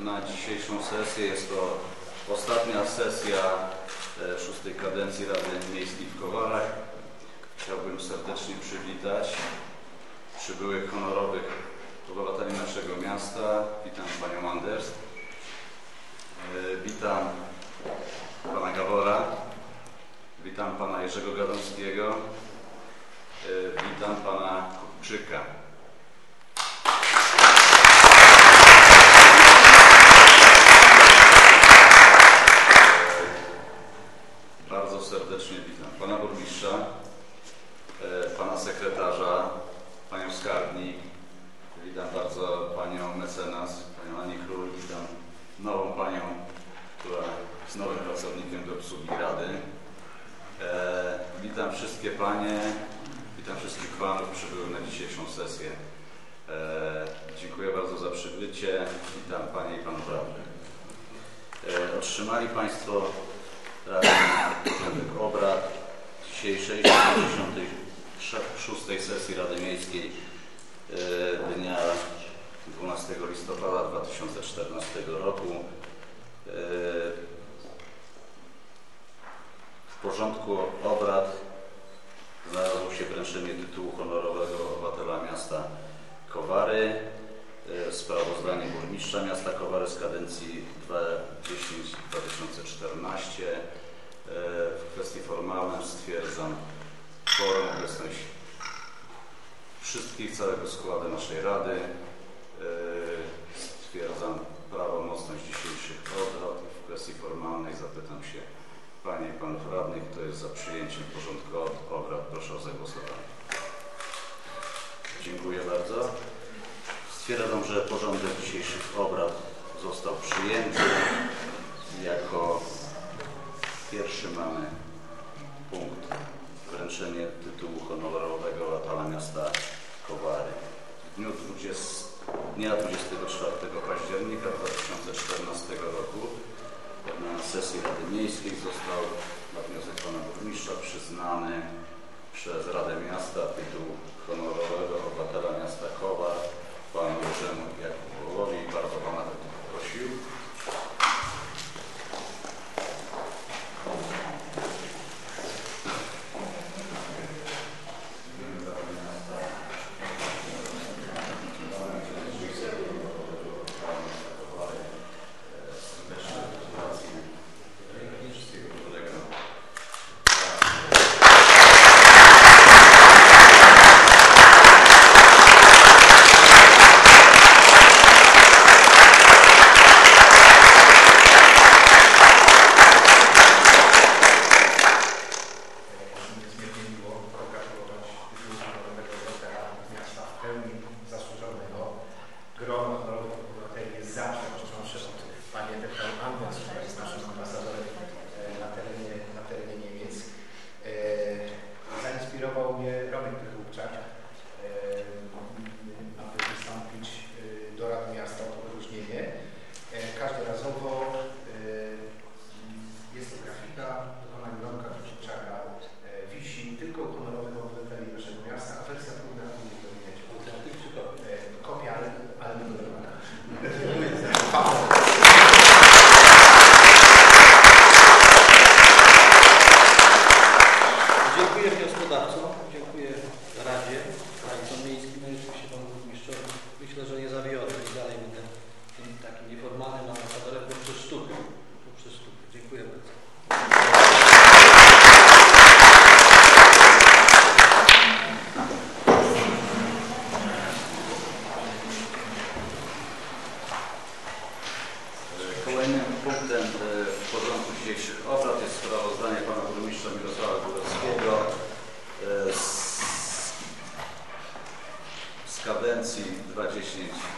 na dzisiejszą sesję. Jest to ostatnia sesja e, szóstej kadencji Rady Miejskiej w Kowarach. Chciałbym serdecznie przywitać przybyłych honorowych obywateli naszego miasta. Witam Panią Anders. E, witam Pana Gawora. Witam Pana Jerzego Gadomskiego. E, witam Pana Kupczyka. Państwo 20, dnia 24 października 2014 roku na sesji Rady Miejskiej został na wniosek Pana Burmistrza przyznany przez Radę Miasta tytuł honorowego obywatela miasta Kowa Panu Jerzemu Jakubowi. Bardzo Pana para a gente.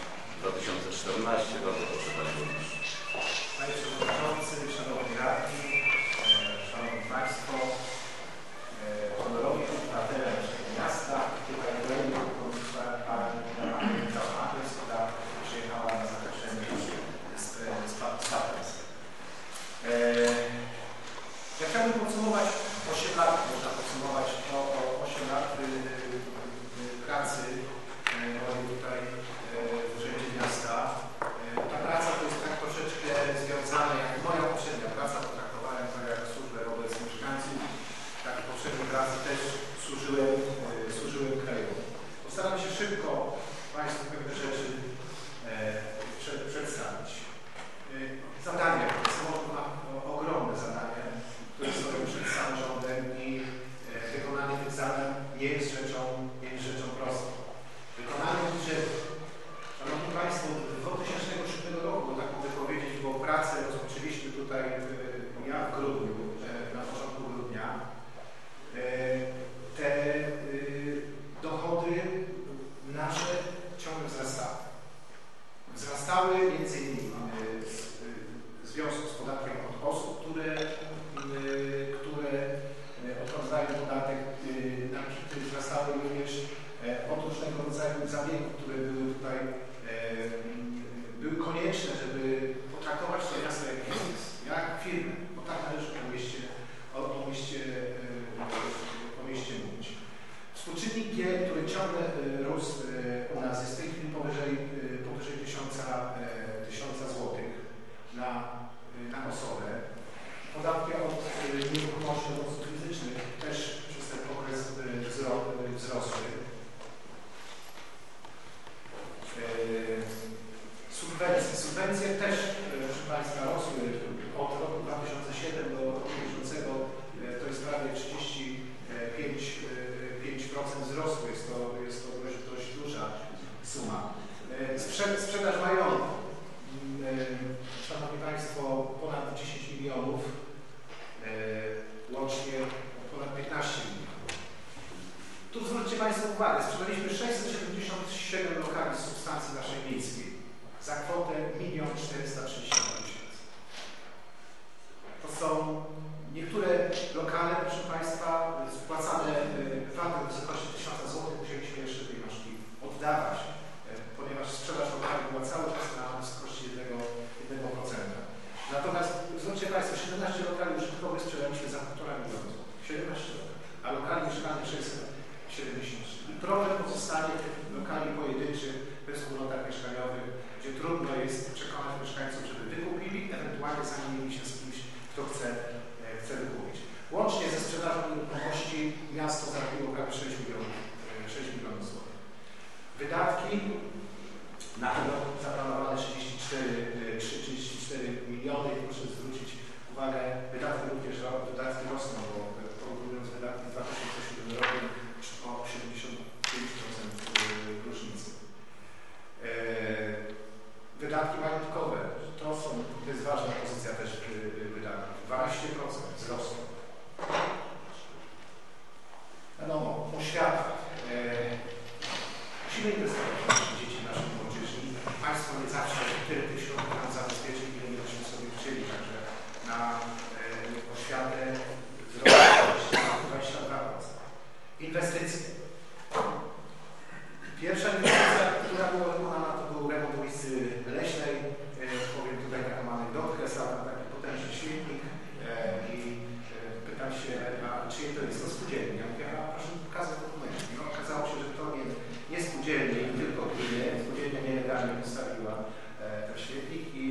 wyraźnie wystawiła e, te świetniki.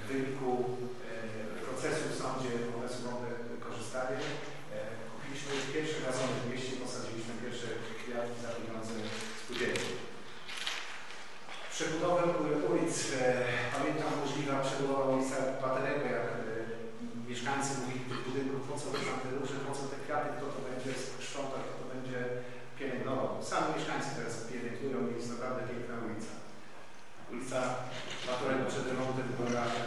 W wyniku e, procesu w sądzie wobec umowy korzystanie kupiliśmy pierwszy gazony w mieście, posadziliśmy pierwsze kwiatki za pieniądze spółdzielni. Przebudowę ulic, e, pamiętam możliwa przebudowa ulica Baterego, jak mieszkańcy mówili tych budynków, po co te róże, po co te kwiaty, kto to będzie sprzątał, kto to będzie pielęgnował. Sami mieszkańcy teraz pielęgnują i jest naprawdę piękna ulica. questa naturalmente c'è del monte di Bulgaria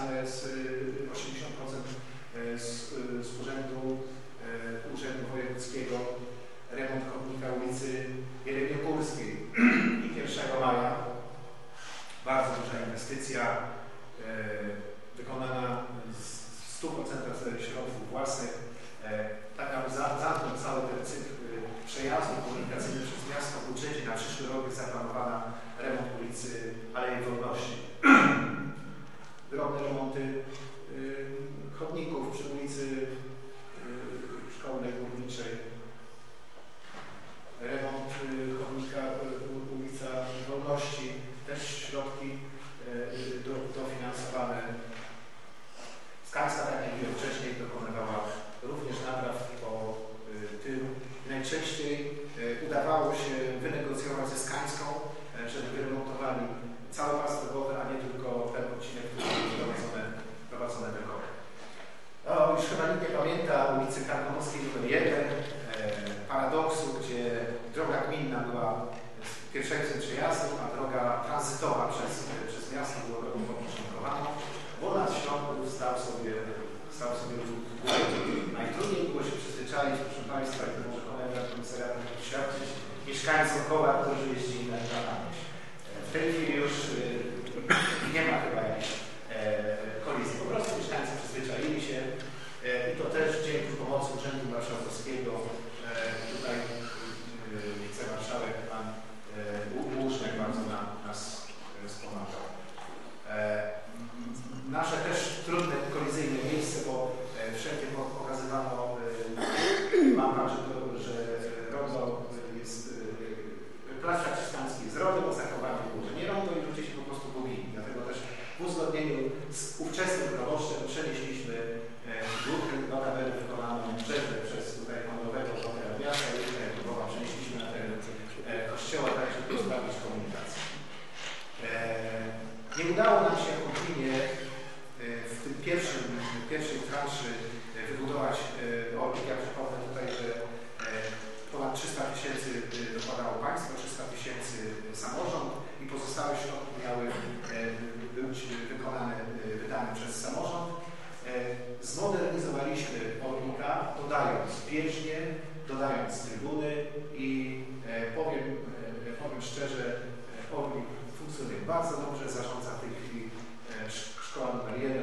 spisane 80% z, y, y, y, z urzędu, urzędu wojewódzkiego, remont chodnika ulicy Jerebiogórskiej i 1 maja. Bardzo duża inwestycja wykonana z 100% środków własnych. Taka za, za to cały ten cykl przejazdu komunikacyjnego przez miasto w budżecie na przyszły rok jest zaplanowana remont ulicy Alei Wolności. kierownicę skańską, żeby wyremontowali cały pas drogowy, a nie tylko ten odcinek, który był prowadzony, prowadzony drogowy. No, już chyba nikt nie pamięta ulicy Karkonoskiej nr 1, e, paradoksu, gdzie droga gminna była pierwszeńcem przejazdu, a droga tranzytowa przez, przez miasto była drogą pokrzyżowaną, bo na środku stał sobie, stał sobie ruch Najtrudniej było się przyzwyczaić, proszę Państwa, mieszkańc Sokoła, którzy jeździli na planami. E, w tej chwili już e, nie ma chyba jakichś e, kolizji. Po prostu mieszkańcy przyzwyczaili się i to też dzięki pomocy Urzędu Marszałkowskiego bardzo dobrze zarządza w tej chwili szkołą Mariana,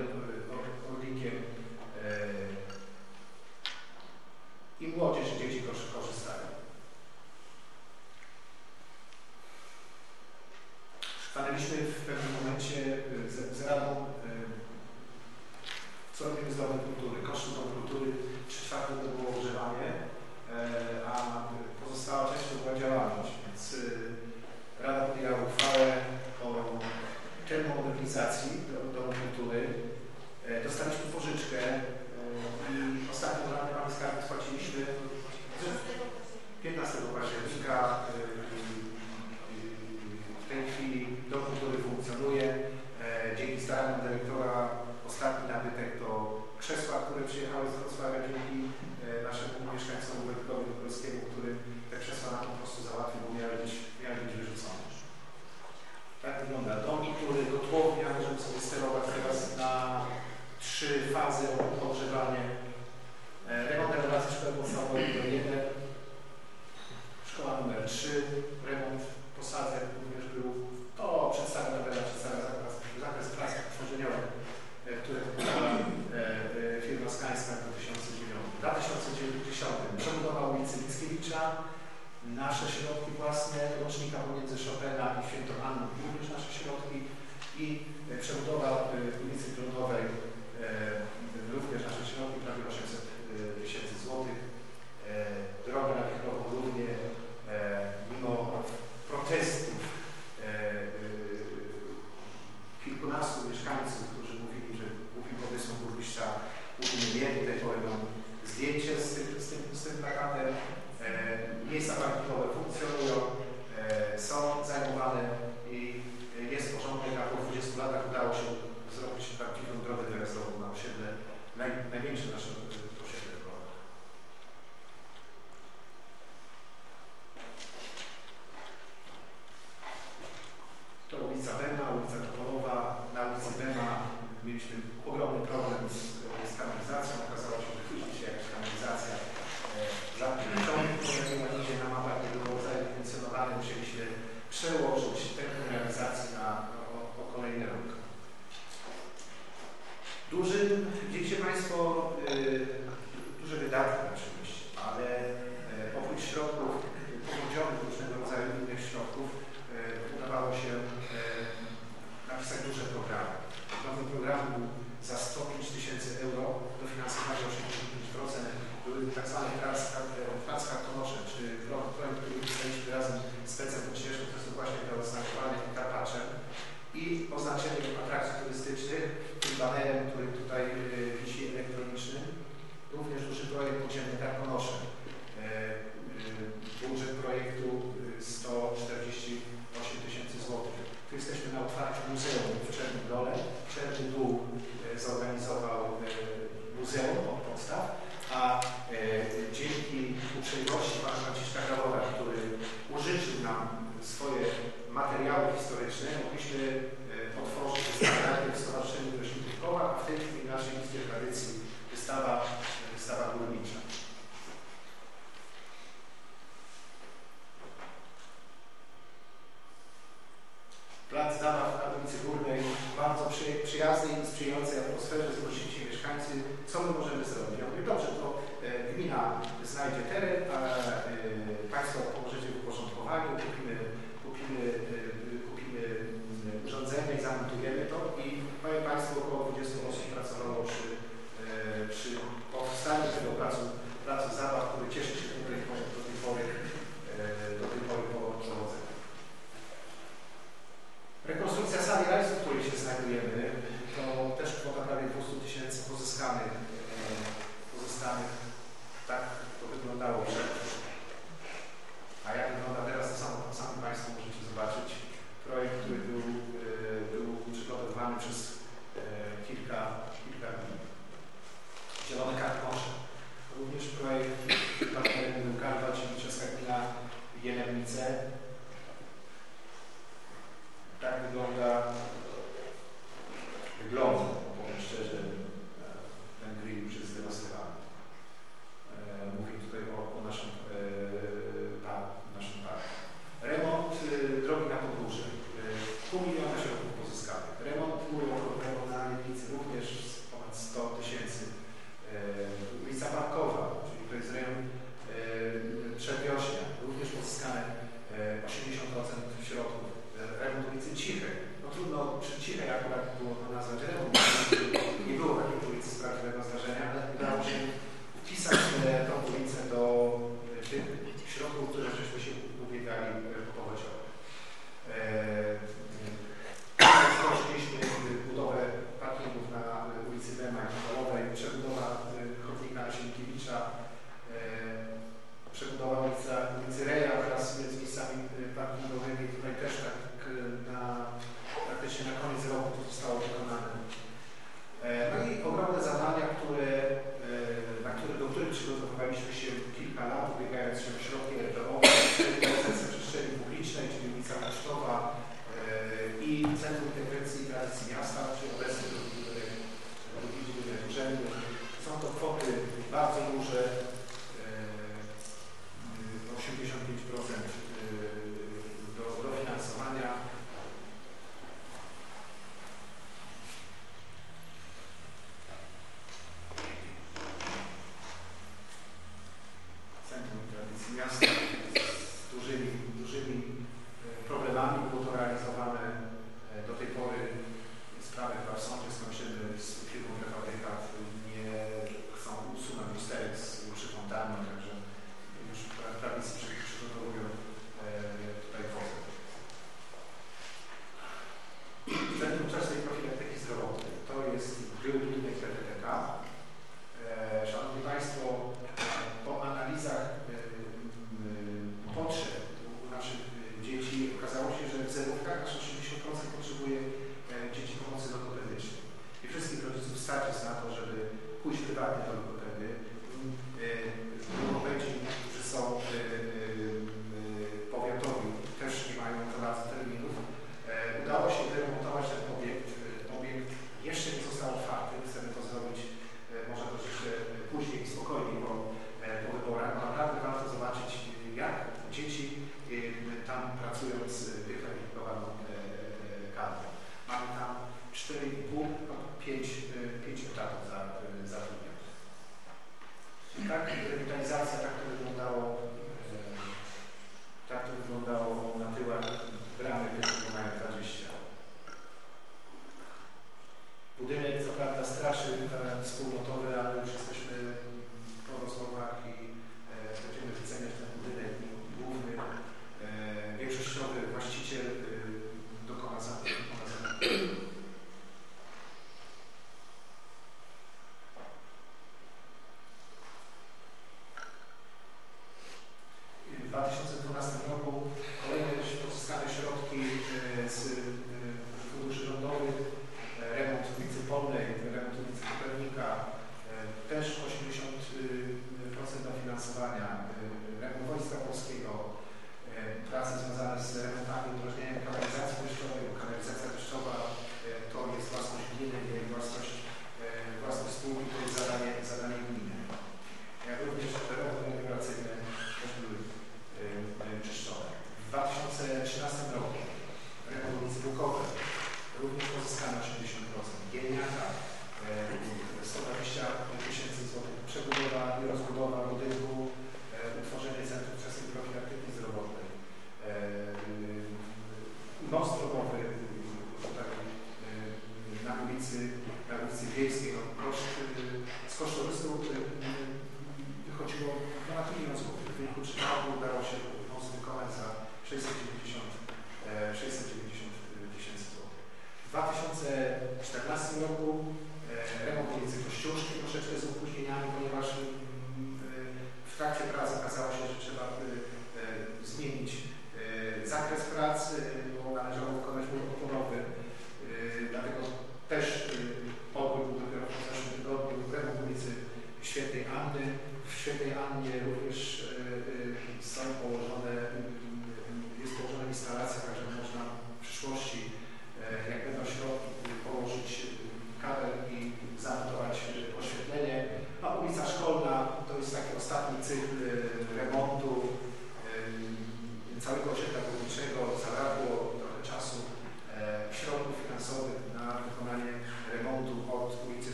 co my możemy zrobić? Ja mówię, dobrze, to e, gmina znajdzie teren, a e, Państwo pomożecie w uporządkowaniu, kupimy, kupimy, e, kupimy mm, urządzenie i zamontujemy to i powiem Państwu, około 20 osób pracowało przy, przy powstaniu tego placu, placu zabaw, który cieszy się do tej pory, do tej pory, do tej pory po przewodzeniu. Rekonstrukcja sali realizacji, w której się znajdujemy, to też kwota prawie 200 tysięcy pozyskanych, e, pozyskanych. Tak to wyglądało przed. A jak wygląda teraz, to samo, sami Państwo możecie zobaczyć. Projekt, który był, e, był przygotowywany przez e, kilka, kilka dni. Zielone kartkosze. Również projekt partnerem był Karwa, czyli czeska gmina Jelemnice. Tak wygląda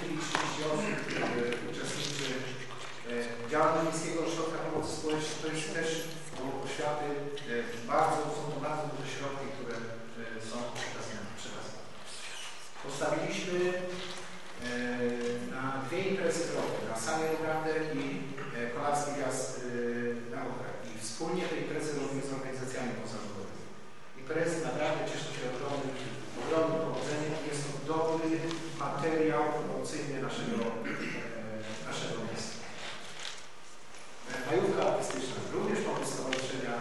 chwili 30 osób które uczestniczy działalności Miejskiego Ośrodka Pomocy Społecznej. To jest też obok oświaty bardzo, są to bardzo duże środki, które są przekazywane. Postawiliśmy na dwie imprezy w robowe, na Sanie Rugandę i Kolaski Gwiazd na Okrę. I wspólnie te imprezy robimy z organizacjami pozarządowymi. Imprezy naprawdę cieszą się ogromnym, ogromnym powodzeniem. Jest to dobry materiał promocyjny naszego, e, naszego miasta. E, majówka artystyczna, również pomysł stowarzyszenia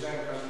present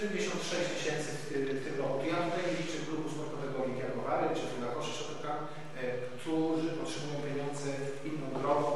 76 tysięcy w, tym roku. Ja tutaj liczę klubu sportowego Olimpiakowary, czy Fundakosza Szotyka, e, którzy otrzymują pieniądze inną drogą,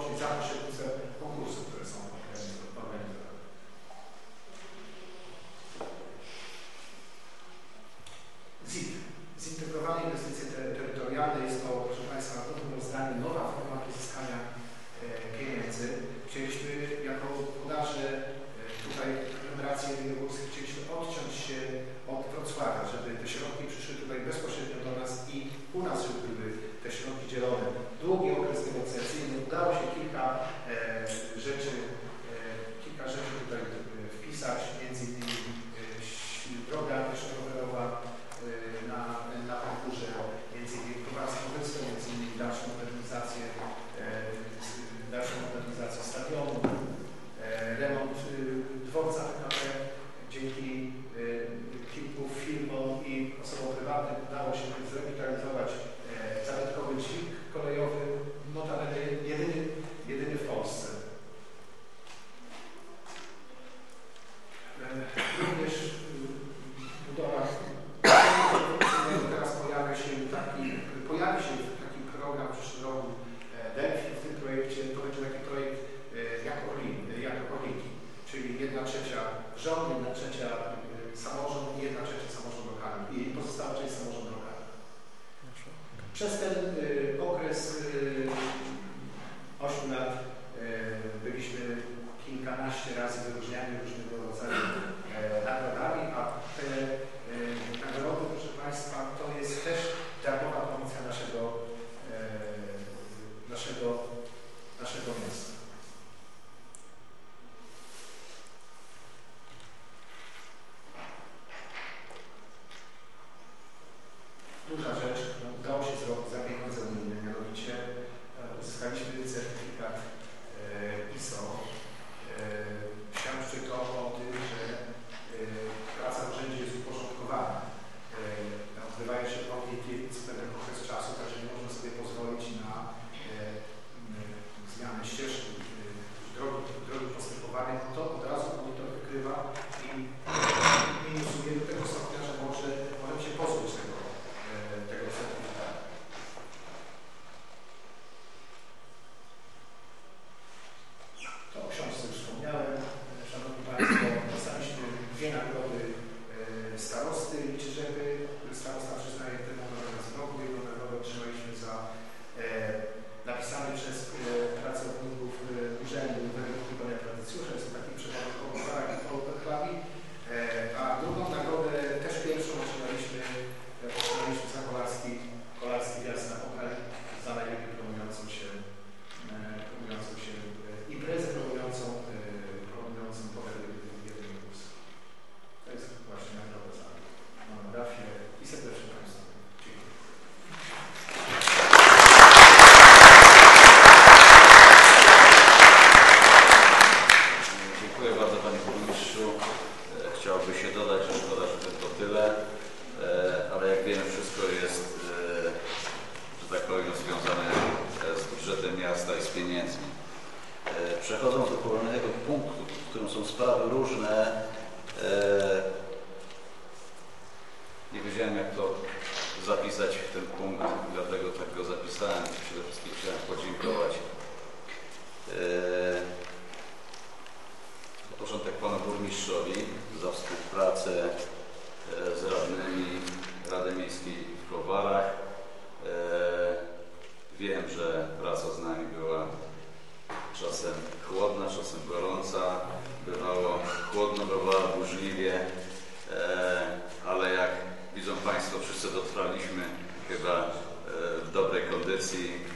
Universității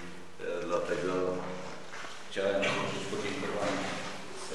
la perioada cea mai mult făcut din Să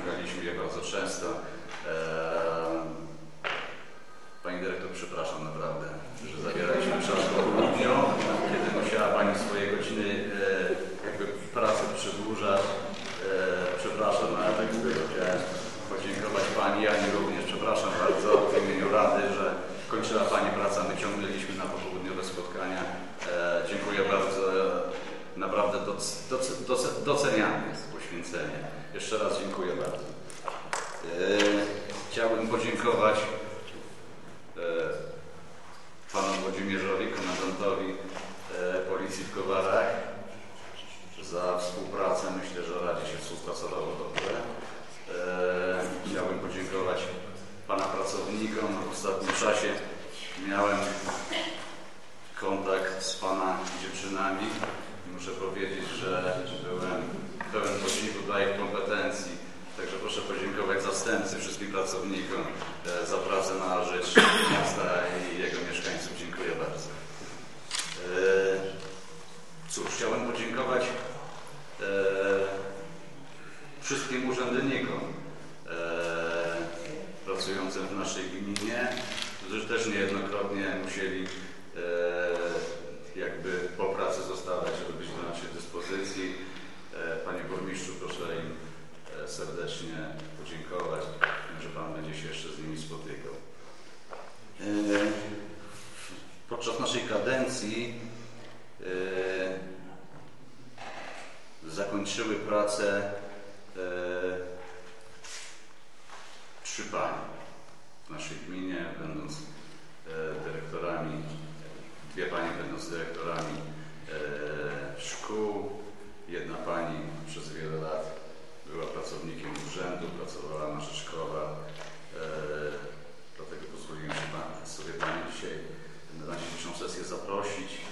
szukaliśmy je bardzo często. Eee, pani dyrektor, przepraszam naprawdę, że zabieraliśmy czas po południu, kiedy musiała Pani swoje godziny eee, jakby pracy przedłużać. Eee, przepraszam, ale tak było. Chciałem podziękować Pani, ja nie również przepraszam bardzo w imieniu Rady, że kończyła Pani praca. My ciągnęliśmy na popołudniowe spotkania. Dziękuję bardzo. Naprawdę doceniamy poświęcenie. Jeszcze raz dziękuję bardzo. E, chciałbym podziękować e, panu Włodzimierzowi, komendantowi e, Policji w Kowarach za współpracę. Myślę, że Radzie się współpracowało dobrze. Chciałbym podziękować pana pracownikom. W ostatnim czasie miałem kontakt z pana dziewczynami. Muszę powiedzieć, że byłem pełen podziwu dla ich kompetencji. Także proszę podziękować zastępcy, wszystkim pracownikom e, za pracę na rzecz miasta i jego mieszkańców. Dziękuję bardzo. E, cóż, chciałem podziękować e, wszystkim urzędnikom pracującym w naszej gminie, którzy też niejednokrotnie musieli jakby po pracy zostawać, żeby być do naszej dyspozycji. Panie Burmistrzu, proszę im e, serdecznie podziękować, że Pan będzie się jeszcze z nimi spotykał. E, podczas naszej kadencji e, zakończyły pracę trzy Panie w naszej gminie, będąc dyrektorami, dwie Panie będąc dyrektorami szkół, jedna Pani przez wiele lat była pracownikiem urzędu, pracowała na rzecz krowa, e, dlatego pozwoliłem sobie Pani dzisiaj na dzisiejszą sesję zaprosić.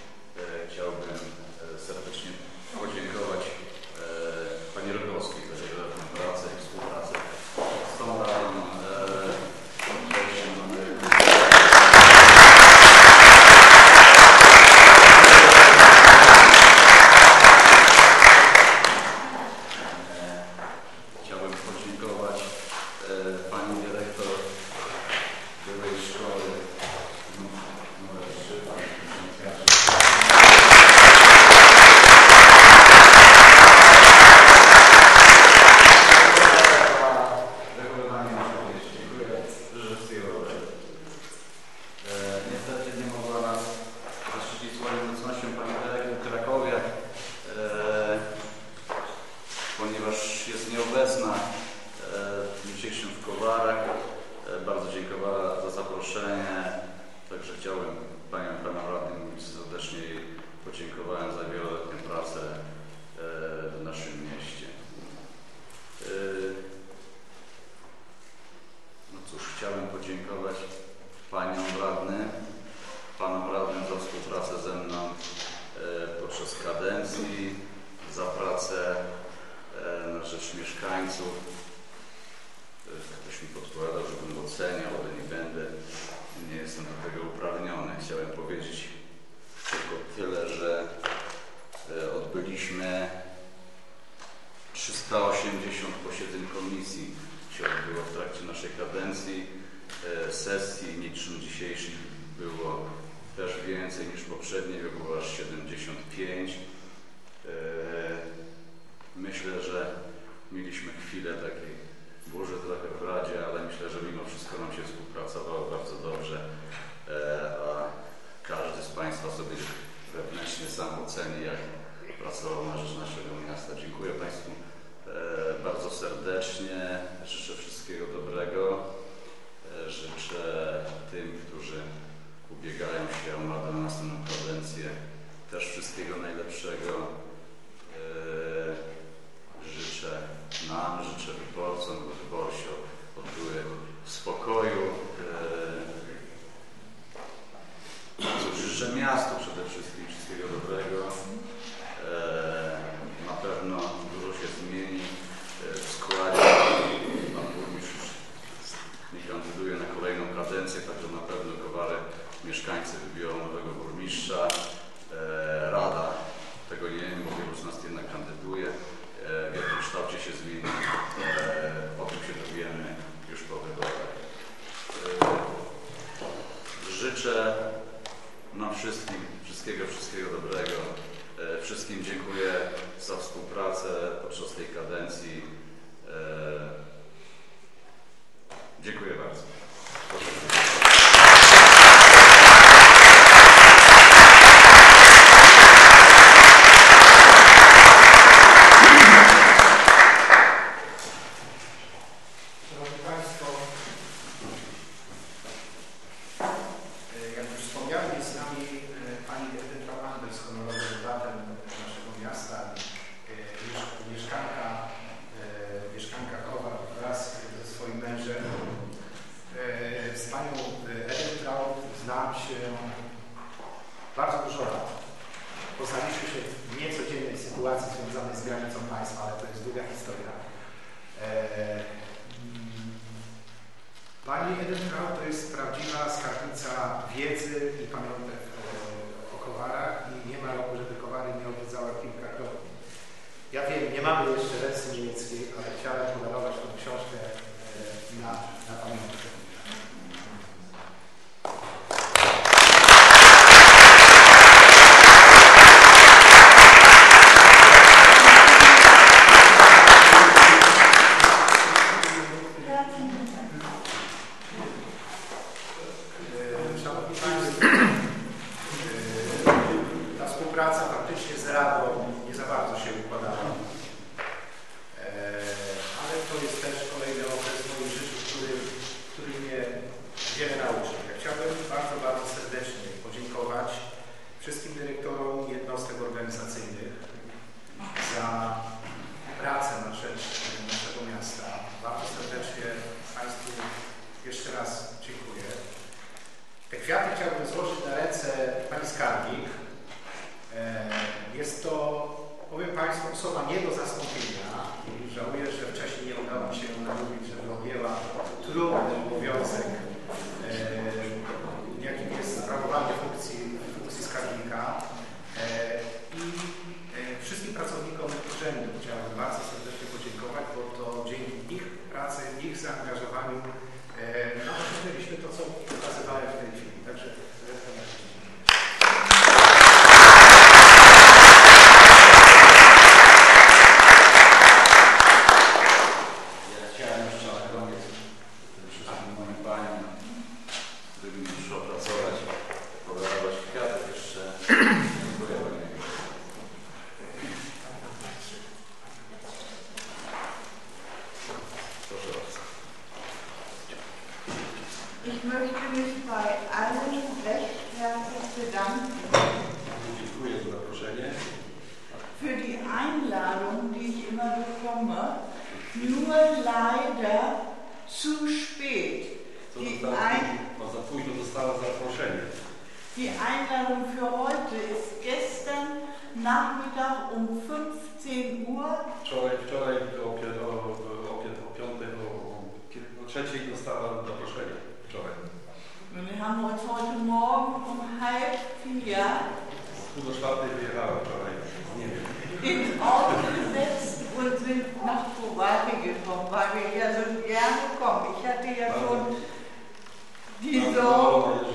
sind aufgesetzt und sind nach Kowalke gekommen, weil wir ja so gerne kommen. Ich hatte ja schon die Sorge,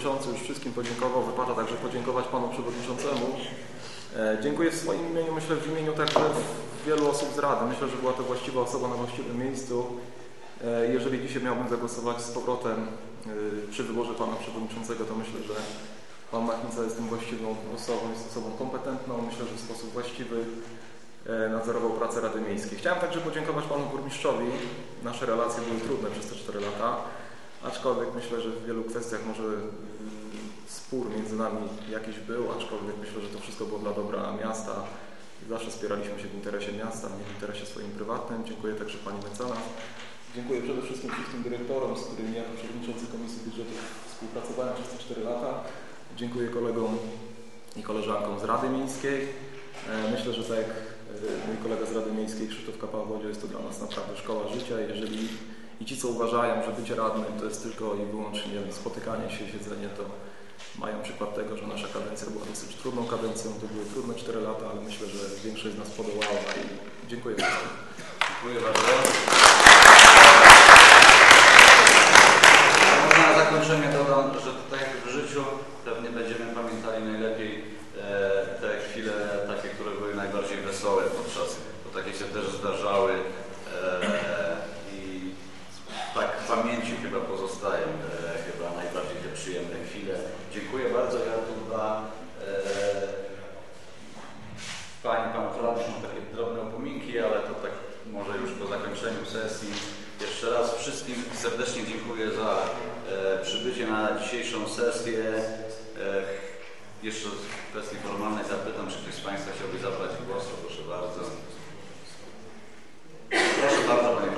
Przewodniczący już wszystkim podziękował, wypada także podziękować Panu Przewodniczącemu. E, Dziękuję w swoim imieniu, myślę w imieniu także wielu osób z Rady. Myślę, że była to właściwa osoba na właściwym miejscu. E, Jeżeli dzisiaj miałbym zagłosować z powrotem e, przy wyborze Pana Przewodniczącego, to myślę, że Pan Machnica jest tym właściwą osobą, jest osobą kompetentną. Myślę, że w sposób właściwy nadzorował pracę Rady Miejskiej. Chciałem także podziękować Panu Burmistrzowi. Nasze relacje były trudne przez te 4 lata, aczkolwiek myślę, że w wielu kwestiach może spór między nami jakiś był, aczkolwiek myślę, że to wszystko było dla dobra miasta. Zawsze spieraliśmy się w interesie miasta, nie w interesie swoim prywatnym. Dziękuję także Pani Mecenas. Dziękuję przede wszystkim wszystkim dyrektorom, z którymi jako przewodniczący Komisji Budżetu współpracowałem przez te 4 lata. Dziękuję kolegom i koleżankom z Rady Miejskiej. E, Myślę, że tak jak e, mój kolega z Rady Miejskiej Krzysztof Kapał-Wodzio jest to dla nas naprawdę szkoła życia. Jeżeli i ci, co uważają, że bycie radnym to jest tylko i wyłącznie spotykanie się, siedzenie, to mają przykład tego, że nasza kadencja była dosyć trudną kadencją. To były trudne 4 lata, ale myślę, że większość z nas podołała i dziękuję wszystkim. Dziękuję bardzo. Może na zakończenie dodam, że tak jak w życiu pewnie będziemy pamiętali najlepiej e, te chwile takie, które były najbardziej wesołe podczas, bo takie się też zdarzały e, i tak w pamięci chyba pozostają e, chyba najbardziej te przyjemne chwile. Dziękuję bardzo. Ja tu dla e, Pani, Panów Radnych mam takie drobne upominki, ale to tak może już po zakończeniu sesji. Jeszcze raz wszystkim serdecznie dziękuję za e, przybycie na dzisiejszą sesję. E, jeszcze w kwestii formalnej zapytam, czy ktoś z Państwa chciałby zabrać głos, proszę bardzo. Proszę bardzo, Panie